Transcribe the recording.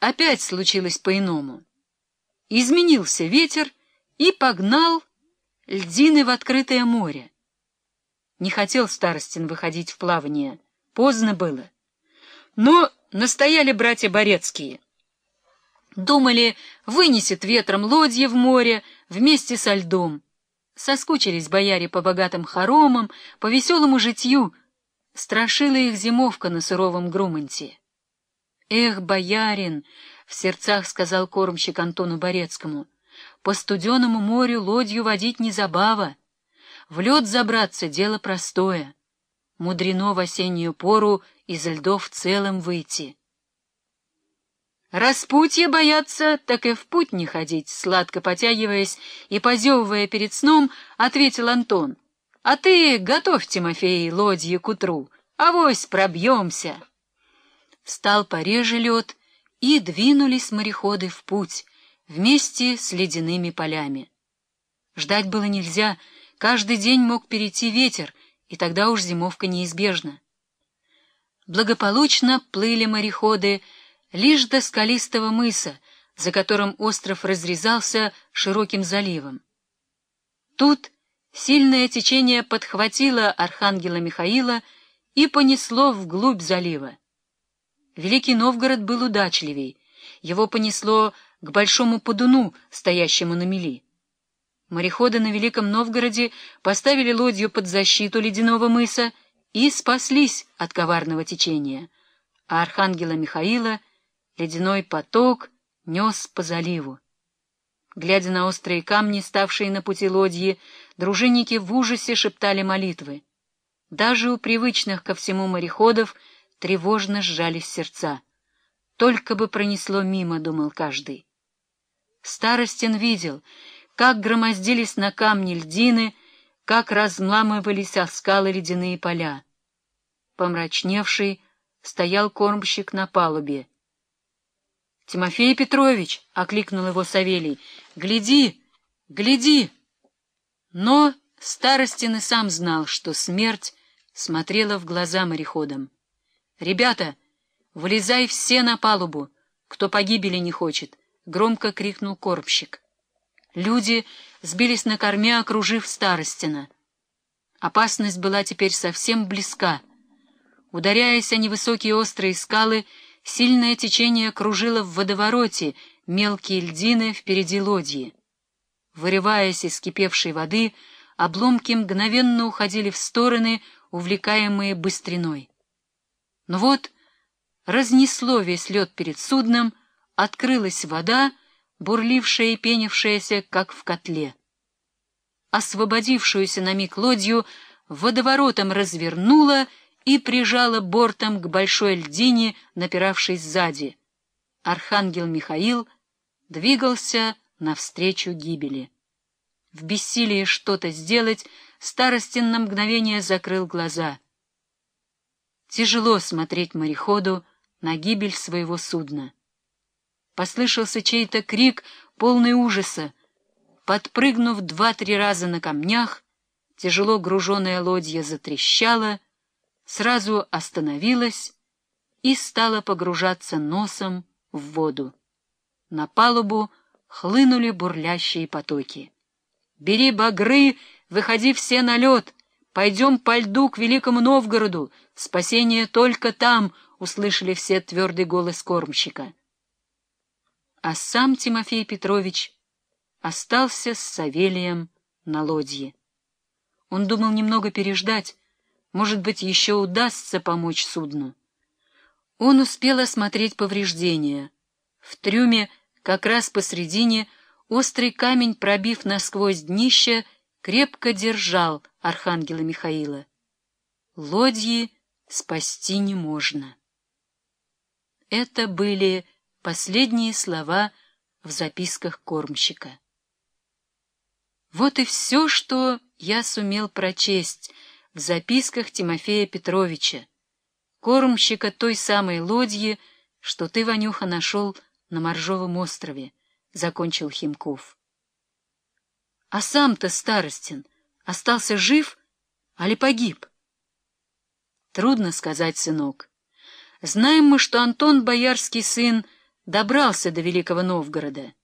опять случилось по-иному. Изменился ветер и погнал льдины в открытое море. Не хотел Старостин выходить в плавание, поздно было. Но настояли братья Борецкие. Думали, вынесет ветром лодьи в море вместе со льдом. Соскучились бояре по богатым хоромам, по веселому житью. Страшила их зимовка на суровом Груманте. «Эх, боярин!» — в сердцах сказал кормщик Антону Борецкому. «По студеному морю лодью водить не забава. В лед забраться — дело простое. Мудрено в осеннюю пору из льдов целым выйти». Распутье бояться, так и в путь не ходить, сладко потягиваясь и позевывая перед сном, ответил Антон. А ты готовь, Тимофей, лодьи к утру, авось пробьемся. Стал пореже лед, и двинулись мореходы в путь вместе с ледяными полями. Ждать было нельзя, каждый день мог перейти ветер, и тогда уж зимовка неизбежна. Благополучно плыли мореходы, лишь до скалистого мыса, за которым остров разрезался широким заливом. Тут сильное течение подхватило архангела Михаила и понесло вглубь залива. Великий Новгород был удачливей, его понесло к большому подуну, стоящему на мели. Мореходы на Великом Новгороде поставили лодью под защиту ледяного мыса и спаслись от коварного течения, а архангела Михаила — Ледяной поток нес по заливу. Глядя на острые камни, ставшие на пути лодьи, дружинники в ужасе шептали молитвы. Даже у привычных ко всему мореходов тревожно сжались сердца. Только бы пронесло мимо, думал каждый. Старостин видел, как громоздились на камни льдины, как размламывались о скалы ледяные поля. Помрачневший стоял кормщик на палубе. — Тимофей Петрович! — окликнул его Савелий. — Гляди! Гляди! Но Старостин и сам знал, что смерть смотрела в глаза мореходам. — Ребята, вылезай все на палубу, кто погибели не хочет! — громко крикнул кормщик. Люди сбились на корме, окружив Старостина. Опасность была теперь совсем близка. Ударяясь о невысокие острые скалы, Сильное течение кружило в водовороте мелкие льдины впереди лодьи. Вырываясь из кипевшей воды, обломки мгновенно уходили в стороны, увлекаемые быстриной. Но вот разнесло весь лед перед судном, открылась вода, бурлившая и пенившаяся, как в котле. Освободившуюся на миг лодью водоворотом развернула и прижала бортом к большой льдине, напиравшей сзади. Архангел Михаил двигался навстречу гибели. В бессилии что-то сделать, Старостин на мгновение закрыл глаза. Тяжело смотреть мореходу на гибель своего судна. Послышался чей-то крик, полный ужаса. Подпрыгнув два-три раза на камнях, тяжело груженная лодья затрещала — сразу остановилась и стала погружаться носом в воду. На палубу хлынули бурлящие потоки. «Бери багры, выходи все на лед! Пойдем по льду к Великому Новгороду! Спасение только там!» — услышали все твердый голос кормщика. А сам Тимофей Петрович остался с Савелием на лодье. Он думал немного переждать, может быть, еще удастся помочь судну. Он успел осмотреть повреждения. В трюме, как раз посредине, острый камень, пробив насквозь днище, крепко держал архангела Михаила. Лодьи спасти не можно. Это были последние слова в записках кормщика. Вот и все, что я сумел прочесть — в записках Тимофея Петровича, кормщика той самой лодьи, что ты, Ванюха, нашел на Моржовом острове, — закончил Химков. — А сам-то Старостин остался жив, али погиб? — Трудно сказать, сынок. Знаем мы, что Антон, боярский сын, добрался до Великого Новгорода.